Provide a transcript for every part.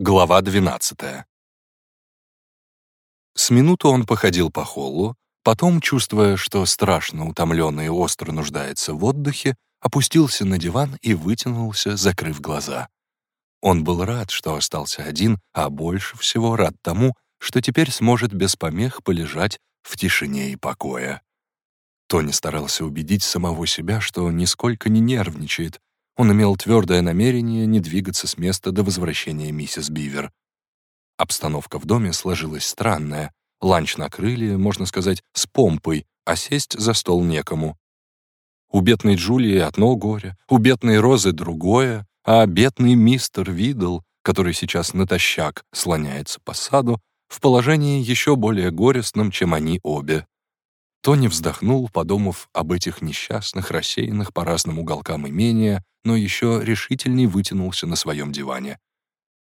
Глава 12. С минуту он походил по холлу, потом, чувствуя, что страшно утомленный и остро нуждается в отдыхе, опустился на диван и вытянулся, закрыв глаза. Он был рад, что остался один, а больше всего рад тому, что теперь сможет без помех полежать в тишине и покое. Тони старался убедить самого себя, что нисколько не нервничает, он имел твердое намерение не двигаться с места до возвращения миссис Бивер. Обстановка в доме сложилась странная. Ланч накрыли, можно сказать, с помпой, а сесть за стол некому. У бедной Джулии одно горе, у бедной Розы другое, а бедный мистер Видл, который сейчас натощак слоняется по саду, в положении еще более горестном, чем они обе. Тони вздохнул, подумав об этих несчастных, рассеянных по разным уголкам имения, но еще решительней вытянулся на своем диване.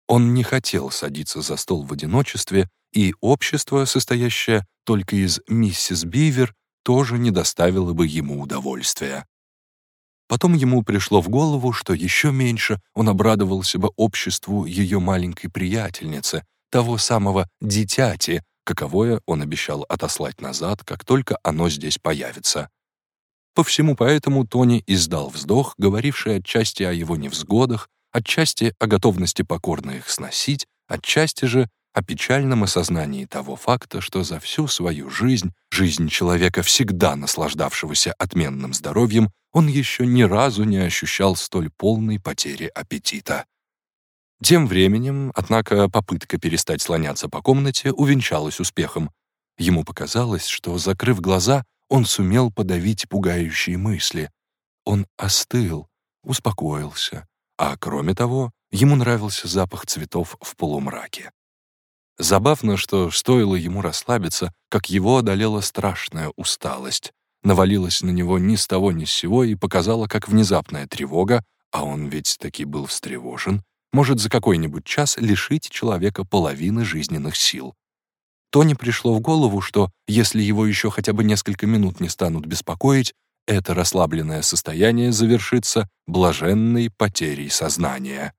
Он не хотел садиться за стол в одиночестве, и общество, состоящее только из миссис Бивер, тоже не доставило бы ему удовольствия. Потом ему пришло в голову, что еще меньше он обрадовался бы обществу ее маленькой приятельницы, того самого дитяти, каковое он обещал отослать назад, как только оно здесь появится. По всему поэтому Тони издал вздох, говоривший отчасти о его невзгодах, отчасти о готовности покорно их сносить, отчасти же о печальном осознании того факта, что за всю свою жизнь, жизнь человека, всегда наслаждавшегося отменным здоровьем, он еще ни разу не ощущал столь полной потери аппетита. Тем временем, однако, попытка перестать слоняться по комнате увенчалась успехом. Ему показалось, что, закрыв глаза, он сумел подавить пугающие мысли. Он остыл, успокоился, а кроме того, ему нравился запах цветов в полумраке. Забавно, что стоило ему расслабиться, как его одолела страшная усталость, навалилась на него ни с того ни с сего и показала, как внезапная тревога, а он ведь таки был встревожен, может за какой-нибудь час лишить человека половины жизненных сил. Тони пришло в голову, что если его еще хотя бы несколько минут не станут беспокоить, это расслабленное состояние завершится блаженной потерей сознания.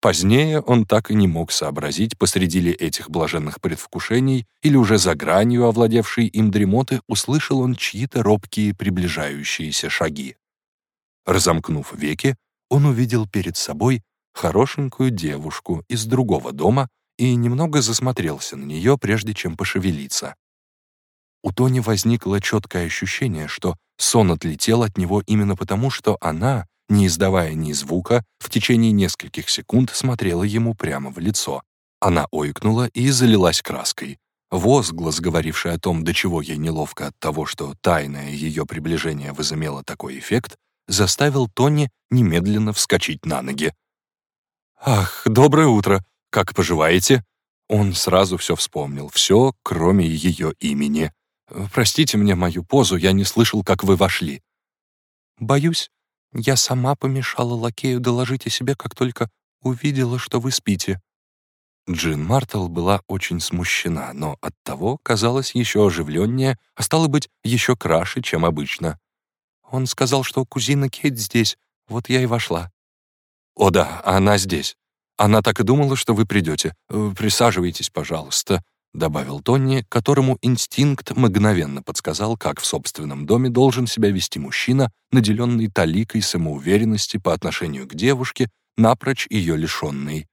Позднее он так и не мог сообразить, посреди ли этих блаженных предвкушений или уже за гранью овладевшей им дремоты услышал он чьи-то робкие приближающиеся шаги. Разомкнув веки, он увидел перед собой хорошенькую девушку из другого дома и немного засмотрелся на нее, прежде чем пошевелиться. У Тони возникло четкое ощущение, что сон отлетел от него именно потому, что она, не издавая ни звука, в течение нескольких секунд смотрела ему прямо в лицо. Она ойкнула и залилась краской. Возглас, говоривший о том, до чего ей неловко от того, что тайное ее приближение возымело такой эффект, заставил Тони немедленно вскочить на ноги. «Ах, доброе утро! Как поживаете?» Он сразу все вспомнил, все, кроме ее имени. «Простите мне мою позу, я не слышал, как вы вошли». «Боюсь, я сама помешала лакею доложить о себе, как только увидела, что вы спите». Джин Мартл была очень смущена, но оттого казалась еще оживленнее, а стало быть, еще краше, чем обычно. Он сказал, что кузина Кейт здесь, вот я и вошла. «О да, она здесь. Она так и думала, что вы придете. Э, присаживайтесь, пожалуйста», — добавил Тонни, которому инстинкт мгновенно подсказал, как в собственном доме должен себя вести мужчина, наделенный таликой самоуверенности по отношению к девушке, напрочь ее лишенной.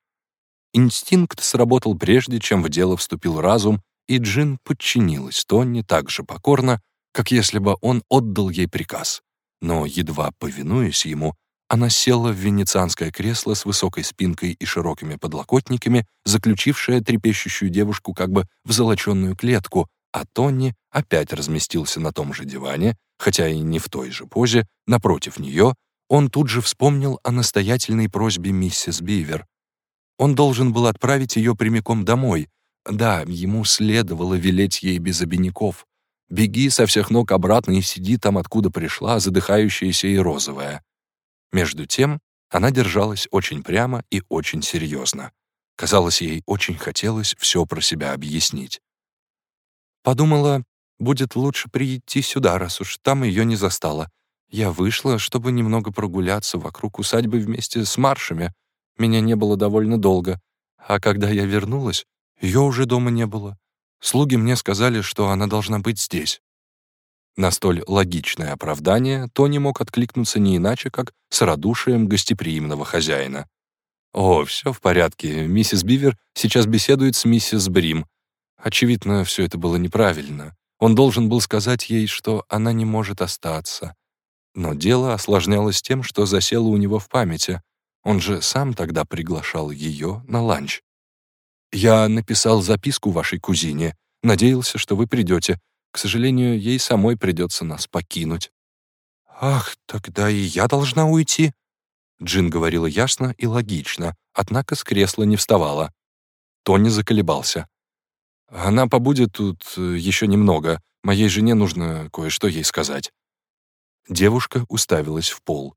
Инстинкт сработал прежде, чем в дело вступил разум, и Джин подчинилась Тонни так же покорно, как если бы он отдал ей приказ. Но, едва повинуясь ему, она села в венецианское кресло с высокой спинкой и широкими подлокотниками, заключившая трепещущую девушку как бы в золоченную клетку, а Тонни опять разместился на том же диване, хотя и не в той же позе, напротив нее, он тут же вспомнил о настоятельной просьбе миссис Бивер. Он должен был отправить ее прямиком домой. Да, ему следовало велеть ей без обиняков. Беги со всех ног обратно и сиди там, откуда пришла, задыхающаяся и розовая. Между тем, она держалась очень прямо и очень серьезно. Казалось, ей очень хотелось все про себя объяснить. Подумала, будет лучше прийти сюда, раз уж там ее не застала. Я вышла, чтобы немного прогуляться вокруг усадьбы вместе с маршами. Меня не было довольно долго, а когда я вернулась, ее уже дома не было. Слуги мне сказали, что она должна быть здесь. На столь логичное оправдание Тони мог откликнуться не иначе, как с радушием гостеприимного хозяина. «О, все в порядке. Миссис Бивер сейчас беседует с миссис Брим. Очевидно, все это было неправильно. Он должен был сказать ей, что она не может остаться. Но дело осложнялось тем, что засело у него в памяти. Он же сам тогда приглашал ее на ланч. «Я написал записку вашей кузине. Надеялся, что вы придете. К сожалению, ей самой придется нас покинуть». «Ах, тогда и я должна уйти?» Джин говорила ясно и логично, однако с кресла не вставала. Тони заколебался. «Она побудет тут э, еще немного. Моей жене нужно кое-что ей сказать». Девушка уставилась в пол.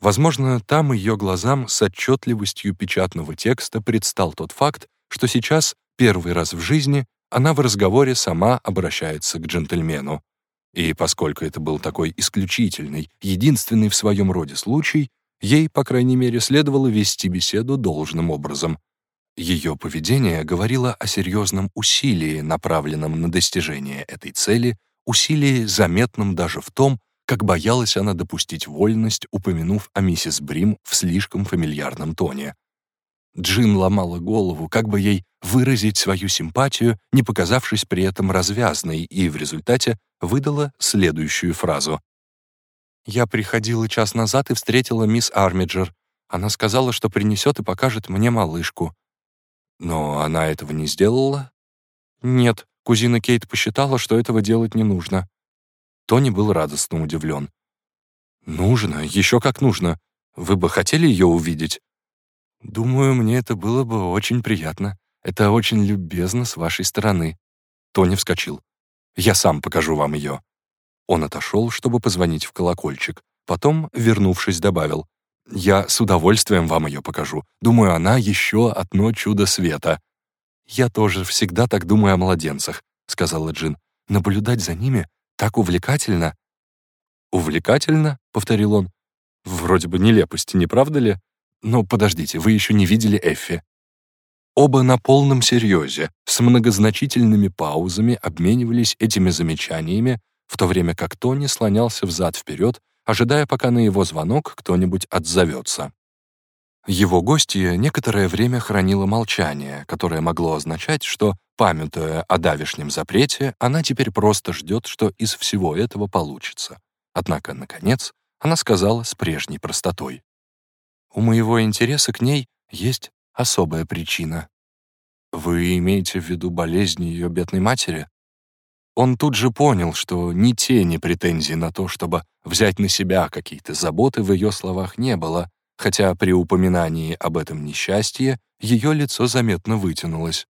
Возможно, там ее глазам с отчетливостью печатного текста предстал тот факт, что сейчас, первый раз в жизни, она в разговоре сама обращается к джентльмену. И поскольку это был такой исключительный, единственный в своем роде случай, ей, по крайней мере, следовало вести беседу должным образом. Ее поведение говорило о серьезном усилии, направленном на достижение этой цели, усилии, заметном даже в том, как боялась она допустить вольность, упомянув о миссис Брим в слишком фамильярном тоне. Джин ломала голову, как бы ей выразить свою симпатию, не показавшись при этом развязной, и в результате выдала следующую фразу. «Я приходила час назад и встретила мисс Армиджер. Она сказала, что принесет и покажет мне малышку. Но она этого не сделала? Нет, кузина Кейт посчитала, что этого делать не нужно. Тони был радостно удивлен. «Нужно, еще как нужно. Вы бы хотели ее увидеть?» «Думаю, мне это было бы очень приятно. Это очень любезно с вашей стороны». Тони вскочил. «Я сам покажу вам ее». Он отошел, чтобы позвонить в колокольчик. Потом, вернувшись, добавил. «Я с удовольствием вам ее покажу. Думаю, она еще одно чудо света». «Я тоже всегда так думаю о младенцах», — сказала Джин. «Наблюдать за ними так увлекательно». «Увлекательно?» — повторил он. «Вроде бы нелепости, не правда ли? Но подождите, вы еще не видели Эффи». Оба на полном серьезе, с многозначительными паузами обменивались этими замечаниями, в то время как Тони слонялся взад-вперед, ожидая, пока на его звонок кто-нибудь отзовется. Его гостья некоторое время хранила молчание, которое могло означать, что, памятуя о давешнем запрете, она теперь просто ждет, что из всего этого получится. Однако, наконец, она сказала с прежней простотой. «У моего интереса к ней есть особая причина». «Вы имеете в виду болезнь ее бедной матери?» Он тут же понял, что ни тени претензий на то, чтобы взять на себя какие-то заботы в ее словах не было, хотя при упоминании об этом несчастье ее лицо заметно вытянулось.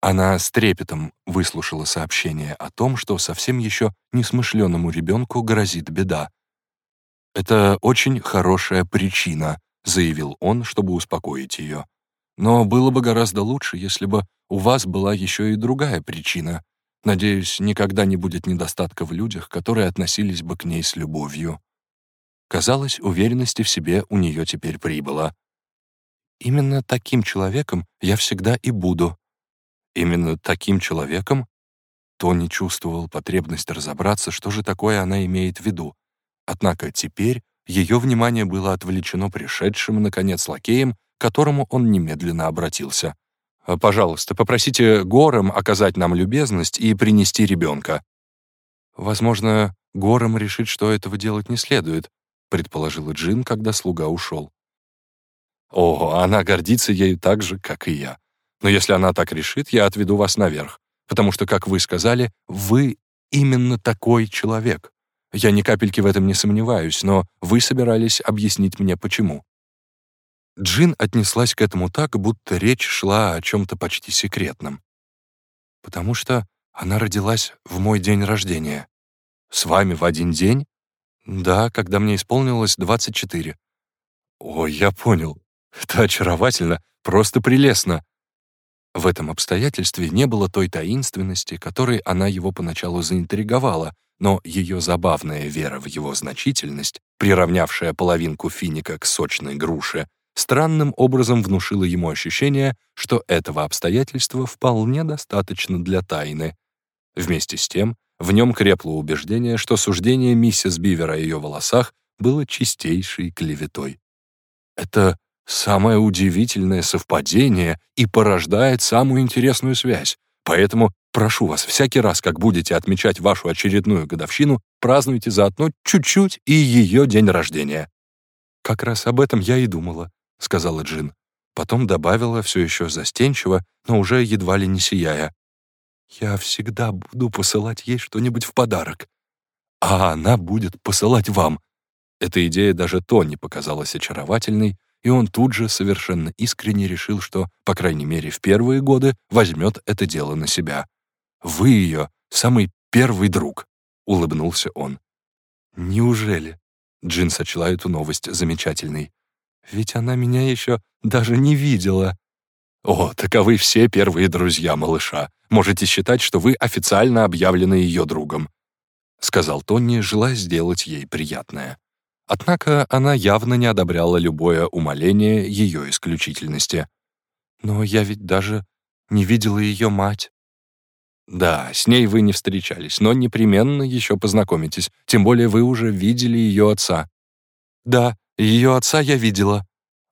Она с трепетом выслушала сообщение о том, что совсем еще несмышленному ребенку грозит беда. «Это очень хорошая причина», — заявил он, чтобы успокоить ее. «Но было бы гораздо лучше, если бы у вас была еще и другая причина. Надеюсь, никогда не будет недостатка в людях, которые относились бы к ней с любовью». Казалось, уверенности в себе у нее теперь прибыло. «Именно таким человеком я всегда и буду». «Именно таким человеком?» Тони чувствовал потребность разобраться, что же такое она имеет в виду. Однако теперь ее внимание было отвлечено пришедшим, наконец, лакеем, к которому он немедленно обратился. «Пожалуйста, попросите Гором оказать нам любезность и принести ребенка». Возможно, Гором решит, что этого делать не следует, — предположила Джин, когда слуга ушел. «О, она гордится ею так же, как и я. Но если она так решит, я отведу вас наверх, потому что, как вы сказали, вы именно такой человек. Я ни капельки в этом не сомневаюсь, но вы собирались объяснить мне, почему». Джин отнеслась к этому так, будто речь шла о чем-то почти секретном. «Потому что она родилась в мой день рождения. С вами в один день? Да, когда мне исполнилось 24. Ой, я понял. Это очаровательно, просто прелестно. В этом обстоятельстве не было той таинственности, которой она его поначалу заинтриговала, но ее забавная вера в его значительность, приравнявшая половинку финика к сочной груше, странным образом внушило ему ощущение, что этого обстоятельства вполне достаточно для тайны. Вместе с тем, в нем крепло убеждение, что суждение миссис Бивер о ее волосах было чистейшей клеветой. Это самое удивительное совпадение и порождает самую интересную связь. Поэтому прошу вас, всякий раз, как будете отмечать вашу очередную годовщину, празднуйте заодно чуть-чуть и ее день рождения. «Как раз об этом я и думала», — сказала Джин. Потом добавила все еще застенчиво, но уже едва ли не сияя. «Я всегда буду посылать ей что-нибудь в подарок. А она будет посылать вам». Эта идея даже Тони показалась очаровательной, и он тут же совершенно искренне решил, что, по крайней мере, в первые годы возьмет это дело на себя. «Вы ее самый первый друг», — улыбнулся он. «Неужели?» Джин сочла эту новость замечательной. «Ведь она меня еще даже не видела». «О, таковы все первые друзья малыша. Можете считать, что вы официально объявлены ее другом», — сказал Тони, желая сделать ей приятное. Однако она явно не одобряла любое умаление ее исключительности. «Но я ведь даже не видела ее мать». «Да, с ней вы не встречались, но непременно еще познакомитесь, тем более вы уже видели ее отца». «Да, ее отца я видела».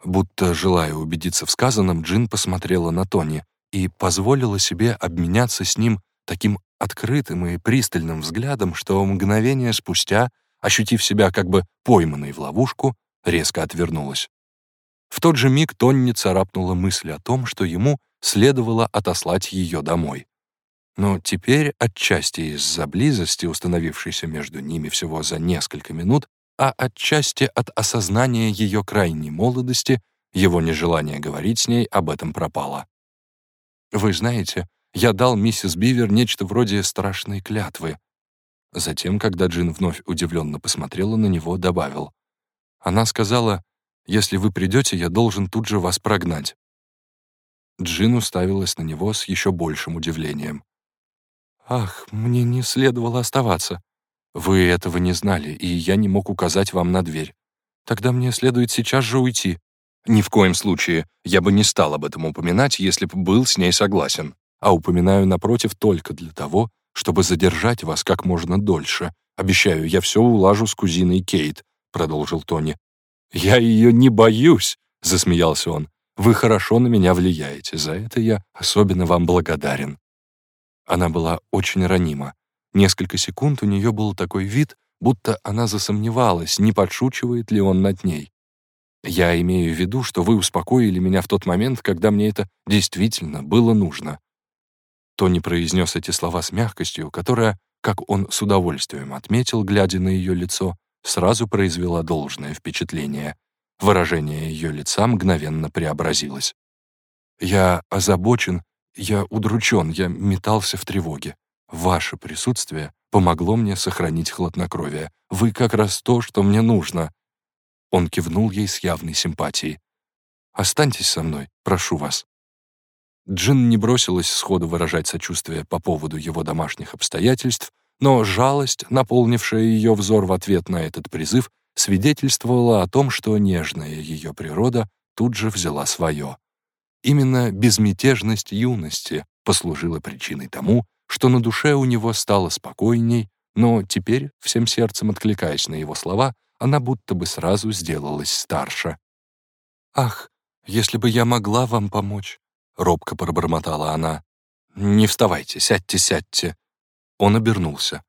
Будто, желая убедиться в сказанном, Джин посмотрела на Тони и позволила себе обменяться с ним таким открытым и пристальным взглядом, что мгновение спустя, ощутив себя как бы пойманной в ловушку, резко отвернулась. В тот же миг Тонни царапнула мысль о том, что ему следовало отослать ее домой. Но теперь, отчасти из-за близости, установившейся между ними всего за несколько минут, а отчасти от осознания ее крайней молодости, его нежелание говорить с ней об этом пропало. «Вы знаете, я дал миссис Бивер нечто вроде страшной клятвы». Затем, когда Джин вновь удивленно посмотрела на него, добавил. Она сказала, «Если вы придете, я должен тут же вас прогнать». Джин уставилась на него с еще большим удивлением. «Ах, мне не следовало оставаться. Вы этого не знали, и я не мог указать вам на дверь. Тогда мне следует сейчас же уйти». «Ни в коем случае. Я бы не стал об этом упоминать, если бы был с ней согласен. А упоминаю, напротив, только для того, чтобы задержать вас как можно дольше. Обещаю, я все улажу с кузиной Кейт», — продолжил Тони. «Я ее не боюсь», — засмеялся он. «Вы хорошо на меня влияете. За это я особенно вам благодарен». Она была очень ранима. Несколько секунд у нее был такой вид, будто она засомневалась, не подшучивает ли он над ней. Я имею в виду, что вы успокоили меня в тот момент, когда мне это действительно было нужно. Тони произнес эти слова с мягкостью, которая, как он с удовольствием отметил, глядя на ее лицо, сразу произвела должное впечатление. Выражение ее лица мгновенно преобразилось. «Я озабочен я удручен, я метался в тревоге. Ваше присутствие помогло мне сохранить хладнокровие. Вы как раз то, что мне нужно». Он кивнул ей с явной симпатией. «Останьтесь со мной, прошу вас». Джин не бросилась сходу выражать сочувствие по поводу его домашних обстоятельств, но жалость, наполнившая ее взор в ответ на этот призыв, свидетельствовала о том, что нежная ее природа тут же взяла свое. Именно безмятежность юности послужила причиной тому, что на душе у него стало спокойней, но теперь, всем сердцем откликаясь на его слова, она будто бы сразу сделалась старше. «Ах, если бы я могла вам помочь!» — робко пробормотала она. «Не вставайте, сядьте, сядьте!» Он обернулся.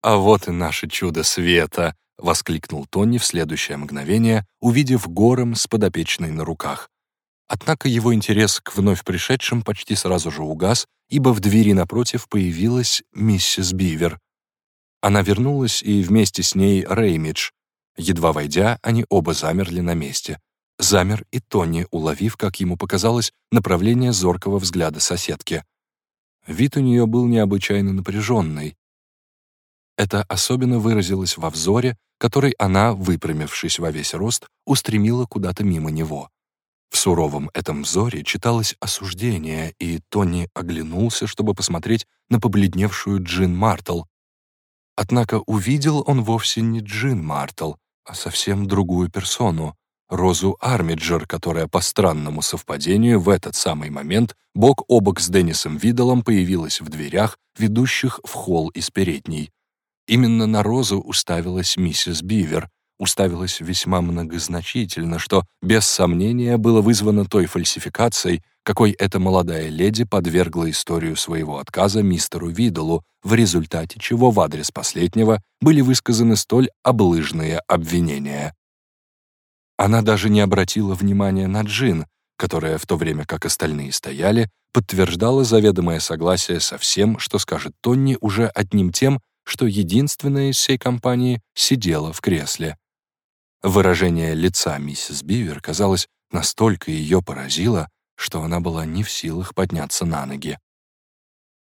«А вот и наше чудо света!» — воскликнул Тони в следующее мгновение, увидев гором с подопечной на руках. Однако его интерес к вновь пришедшим почти сразу же угас, ибо в двери напротив появилась миссис Бивер. Она вернулась, и вместе с ней Реймидж. Едва войдя, они оба замерли на месте. Замер и Тони, уловив, как ему показалось, направление зоркого взгляда соседки. Вид у нее был необычайно напряженный. Это особенно выразилось во взоре, который она, выпрямившись во весь рост, устремила куда-то мимо него. В суровом этом взоре читалось осуждение, и Тони оглянулся, чтобы посмотреть на побледневшую Джин Мартл. Однако увидел он вовсе не Джин Мартл, а совсем другую персону. Розу Армиджер, которая по странному совпадению в этот самый момент бок о бок с Деннисом Видалом появилась в дверях, ведущих в холл из передней. Именно на Розу уставилась миссис Бивер, уставилась весьма многозначительно, что, без сомнения, было вызвано той фальсификацией, какой эта молодая леди подвергла историю своего отказа мистеру Видалу, в результате чего в адрес последнего были высказаны столь облыжные обвинения. Она даже не обратила внимания на Джин, которая, в то время как остальные стояли, подтверждала заведомое согласие со всем, что скажет Тонни уже одним тем, что единственная из всей компании сидела в кресле. Выражение лица миссис Бивер, казалось, настолько ее поразило, что она была не в силах подняться на ноги.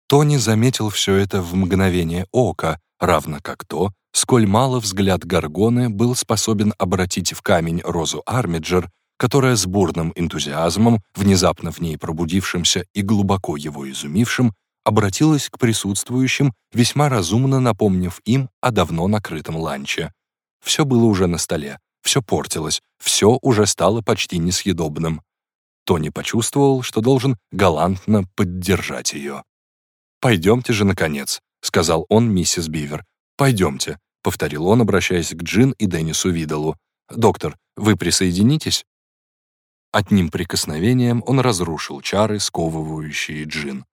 Тони заметил все это в мгновение ока, равно как то, сколь мало взгляд Гаргоны был способен обратить в камень Розу Армиджер, которая с бурным энтузиазмом, внезапно в ней пробудившимся и глубоко его изумившим, обратилась к присутствующим, весьма разумно напомнив им о давно накрытом ланче. Все было уже на столе, все портилось, все уже стало почти несъедобным. Тони почувствовал, что должен галантно поддержать ее. «Пойдемте же, наконец», — сказал он миссис Бивер. «Пойдемте», — повторил он, обращаясь к Джин и Деннису Видалу. «Доктор, вы присоединитесь?» Одним прикосновением он разрушил чары, сковывающие Джин.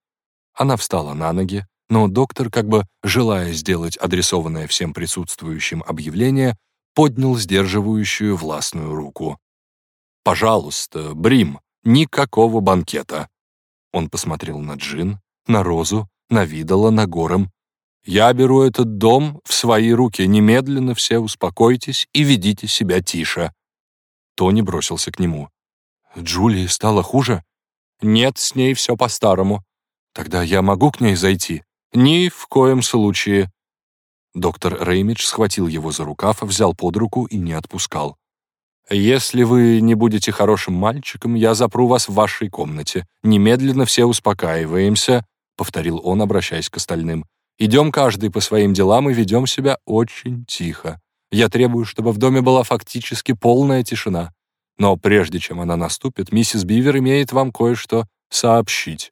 Она встала на ноги, но доктор, как бы желая сделать адресованное всем присутствующим объявление, поднял сдерживающую властную руку. «Пожалуйста, Брим, никакого банкета!» Он посмотрел на Джин, на Розу, на Видала, на Гором. «Я беру этот дом в свои руки. Немедленно все успокойтесь и ведите себя тише». Тони бросился к нему. «Джулии стало хуже?» «Нет, с ней все по-старому. Тогда я могу к ней зайти?» «Ни в коем случае». Доктор Реймидж схватил его за рукав, взял под руку и не отпускал. «Если вы не будете хорошим мальчиком, я запру вас в вашей комнате. Немедленно все успокаиваемся», — повторил он, обращаясь к остальным. «Идем каждый по своим делам и ведем себя очень тихо. Я требую, чтобы в доме была фактически полная тишина. Но прежде чем она наступит, миссис Бивер имеет вам кое-что сообщить».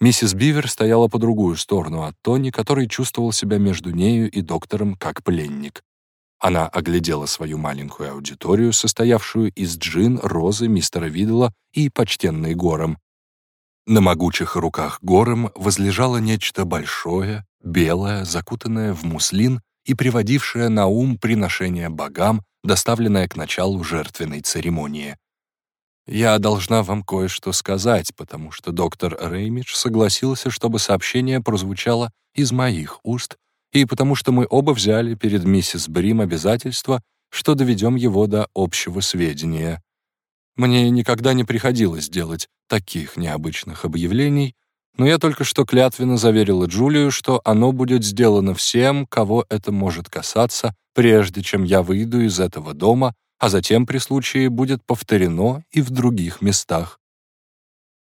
Миссис Бивер стояла по другую сторону от Тони, который чувствовал себя между нею и доктором как пленник. Она оглядела свою маленькую аудиторию, состоявшую из Джин, Розы, мистера Видла и почтенной Гором. На могучих руках Гором возлежало нечто большое, белое, закутанное в муслин и приводившее на ум приношение богам, доставленное к началу жертвенной церемонии. Я должна вам кое-что сказать, потому что доктор Реймидж согласился, чтобы сообщение прозвучало из моих уст, и потому что мы оба взяли перед миссис Брим обязательство, что доведем его до общего сведения. Мне никогда не приходилось делать таких необычных объявлений, но я только что клятвенно заверила Джулию, что оно будет сделано всем, кого это может касаться, прежде чем я выйду из этого дома а затем при случае будет повторено и в других местах.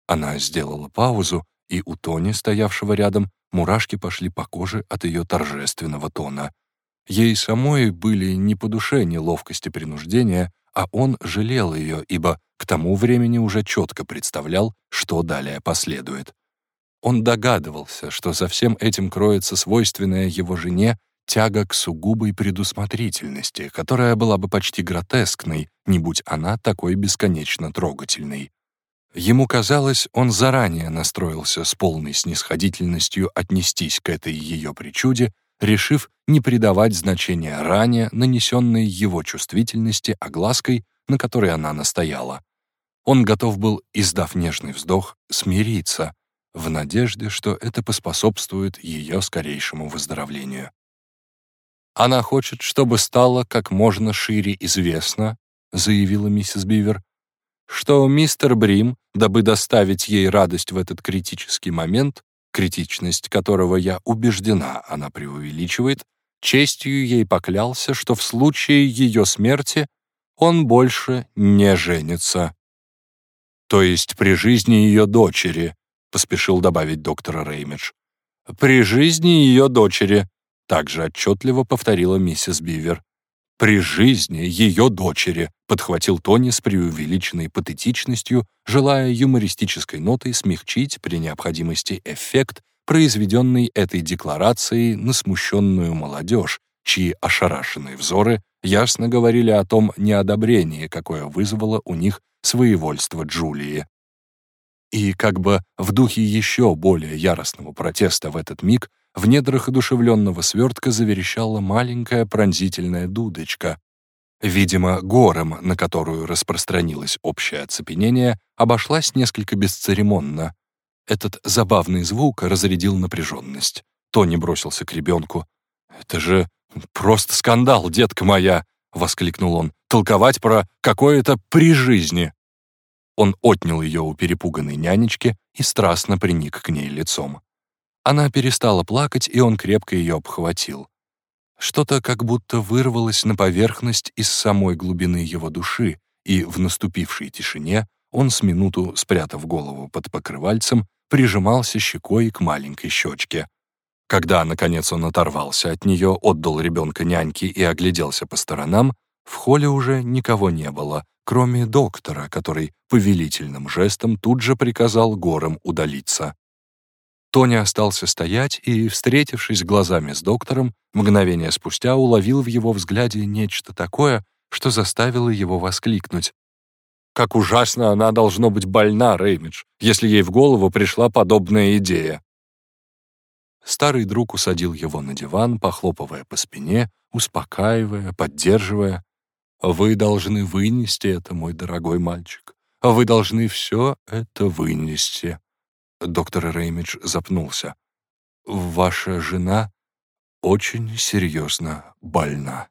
Она сделала паузу, и у Тони, стоявшего рядом, мурашки пошли по коже от ее торжественного тона. Ей самой были не по душе неловкости принуждения, а он жалел ее, ибо к тому времени уже четко представлял, что далее последует. Он догадывался, что за всем этим кроется свойственная его жене тяга к сугубой предусмотрительности, которая была бы почти гротескной, не будь она такой бесконечно трогательной. Ему казалось, он заранее настроился с полной снисходительностью отнестись к этой ее причуде, решив не придавать значения ранее нанесенной его чувствительности оглаской, на которой она настояла. Он готов был, издав нежный вздох, смириться, в надежде, что это поспособствует ее скорейшему выздоровлению. Она хочет, чтобы стало как можно шире известно, заявила миссис Бивер, что мистер Брим, дабы доставить ей радость в этот критический момент, критичность которого я убеждена, она преувеличивает, честью ей поклялся, что в случае ее смерти он больше не женится. То есть при жизни ее дочери, поспешил добавить доктор Реймидж. При жизни ее дочери, также отчетливо повторила миссис Бивер. при жизни ее дочери», подхватил Тони с преувеличенной патетичностью, желая юмористической нотой смягчить при необходимости эффект, произведенный этой декларацией на смущенную молодежь, чьи ошарашенные взоры ясно говорили о том неодобрении, какое вызвало у них своевольство Джулии. И как бы в духе еще более яростного протеста в этот миг в недрах одушевленного свертка заверещала маленькая пронзительная дудочка. Видимо, гором, на которую распространилось общее оцепенение, обошлась несколько бесцеремонно. Этот забавный звук разрядил напряженность. Тони бросился к ребенку. «Это же просто скандал, детка моя!» — воскликнул он. «Толковать про какое-то при жизни!» Он отнял ее у перепуганной нянечки и страстно приник к ней лицом. Она перестала плакать, и он крепко ее обхватил. Что-то как будто вырвалось на поверхность из самой глубины его души, и в наступившей тишине он с минуту, спрятав голову под покрывальцем, прижимался щекой к маленькой щечке. Когда, наконец, он оторвался от нее, отдал ребенка няньке и огляделся по сторонам, в холле уже никого не было, кроме доктора, который повелительным жестом тут же приказал горам удалиться. Тони остался стоять и, встретившись глазами с доктором, мгновение спустя уловил в его взгляде нечто такое, что заставило его воскликнуть. «Как ужасно она должно быть больна, Реймидж, если ей в голову пришла подобная идея!» Старый друг усадил его на диван, похлопывая по спине, успокаивая, поддерживая. «Вы должны вынести это, мой дорогой мальчик. Вы должны все это вынести. Доктор Реймидж запнулся. «Ваша жена очень серьезно больна».